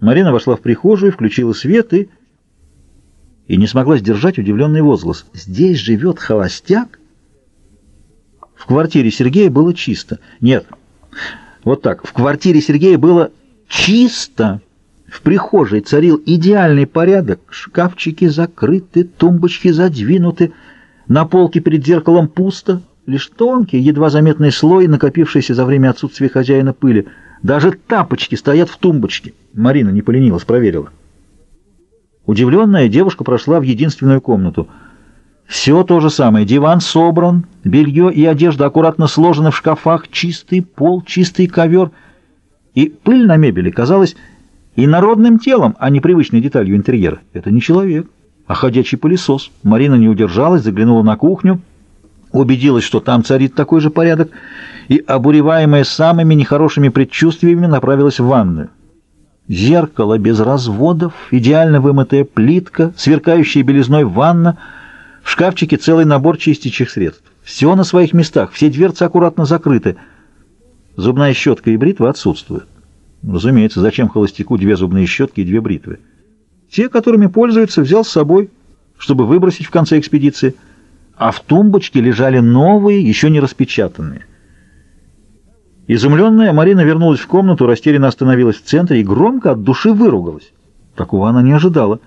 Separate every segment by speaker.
Speaker 1: Марина вошла в прихожую, включила свет и... И не смогла сдержать удивленный возглас. «Здесь живет холостяк?» В квартире Сергея было чисто. Нет, вот так. В квартире Сергея было чисто. В прихожей царил идеальный порядок. Шкафчики закрыты, тумбочки задвинуты. На полке перед зеркалом пусто. Лишь тонкий, едва заметный слой, накопившийся за время отсутствия хозяина пыли. Даже тапочки стоят в тумбочке. Марина не поленилась, проверила. Удивленная девушка прошла в единственную комнату. Все то же самое. Диван собран, белье и одежда аккуратно сложены в шкафах, чистый пол, чистый ковер. И пыль на мебели казалась инородным телом, а не привычной деталью интерьера. Это не человек, а ходячий пылесос. Марина не удержалась, заглянула на кухню, убедилась, что там царит такой же порядок, и, обуреваемая самыми нехорошими предчувствиями, направилась в ванную. Зеркало без разводов, идеально вымытая плитка, сверкающая белизной ванна, в шкафчике целый набор чистящих средств. Все на своих местах, все дверцы аккуратно закрыты. Зубная щетка и бритва отсутствуют. Разумеется, зачем холостяку две зубные щетки и две бритвы? Те, которыми пользуется, взял с собой, чтобы выбросить в конце экспедиции. А в тумбочке лежали новые, еще не распечатанные. Изумленная, Марина вернулась в комнату, растерянно остановилась в центре и громко от души выругалась. Такого она не ожидала.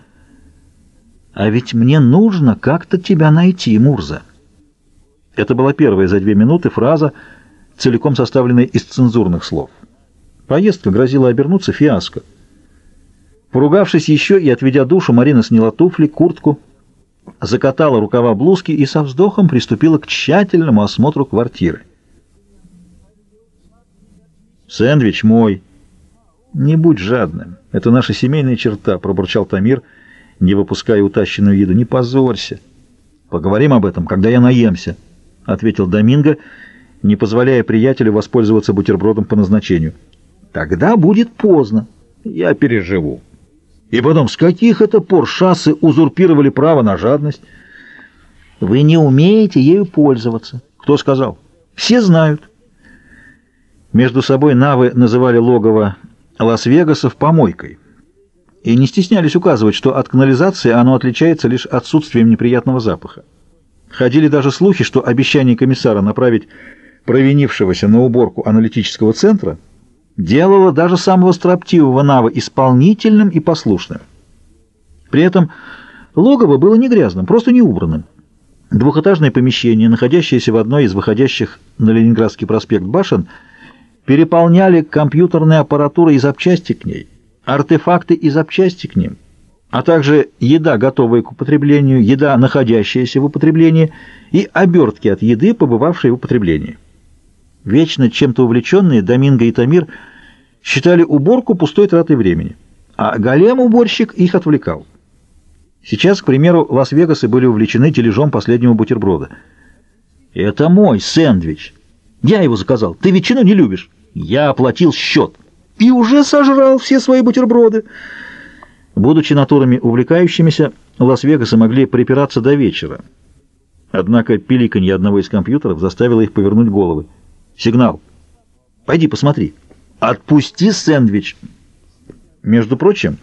Speaker 1: «А ведь мне нужно как-то тебя найти, Мурза». Это была первая за две минуты фраза, целиком составленная из цензурных слов. Поездка грозила обернуться фиаско. Поругавшись еще и отведя душу, Марина сняла туфли, куртку, закатала рукава блузки и со вздохом приступила к тщательному осмотру квартиры. «Сэндвич мой!» «Не будь жадным. Это наша семейная черта», — пробурчал Тамир, не выпуская утащенную еду. «Не позорься. Поговорим об этом, когда я наемся», — ответил Доминго, не позволяя приятелю воспользоваться бутербродом по назначению. «Тогда будет поздно. Я переживу». И потом, с каких это пор шассы узурпировали право на жадность? Вы не умеете ею пользоваться. Кто сказал? Все знают. Между собой навы называли логово Лас-Вегасов помойкой и не стеснялись указывать, что от канализации оно отличается лишь отсутствием неприятного запаха. Ходили даже слухи, что обещание комиссара направить провинившегося на уборку аналитического центра делало даже самого строптивого Нава исполнительным и послушным. При этом логово было не грязным, просто не убранным. Двухэтажное помещение, находящееся в одной из выходящих на Ленинградский проспект башен, переполняли компьютерная аппаратура и запчасти к ней, артефакты и запчасти к ним, а также еда, готовая к употреблению, еда, находящаяся в употреблении, и обертки от еды, побывавшие в употреблении. Вечно чем-то увлеченные Доминго и Тамир считали уборку пустой тратой времени, а голем-уборщик их отвлекал. Сейчас, к примеру, Лас-Вегасы были увлечены тележом последнего бутерброда. «Это мой сэндвич. Я его заказал. Ты ветчину не любишь». Я оплатил счет и уже сожрал все свои бутерброды. Будучи натурами увлекающимися, Лас-Вегасы могли припираться до вечера. Однако пиликанье одного из компьютеров заставило их повернуть головы. «Сигнал! Пойди посмотри! Отпусти сэндвич!» Между прочим,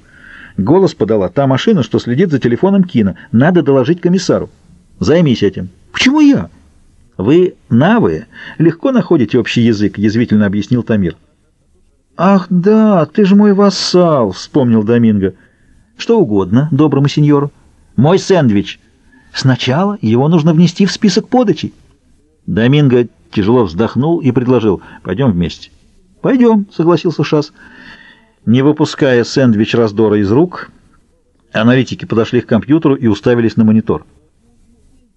Speaker 1: голос подала та машина, что следит за телефоном Кина. Надо доложить комиссару. Займись этим. «Почему я?» «Вы, навы, легко находите общий язык», — язвительно объяснил Тамир. «Ах, да, ты же мой вассал», — вспомнил Доминго. «Что угодно, доброму сеньору. Мой сэндвич. Сначала его нужно внести в список подачей». Доминго тяжело вздохнул и предложил. «Пойдем вместе». «Пойдем», — согласился Шас. Не выпуская сэндвич раздора из рук, аналитики подошли к компьютеру и уставились на монитор.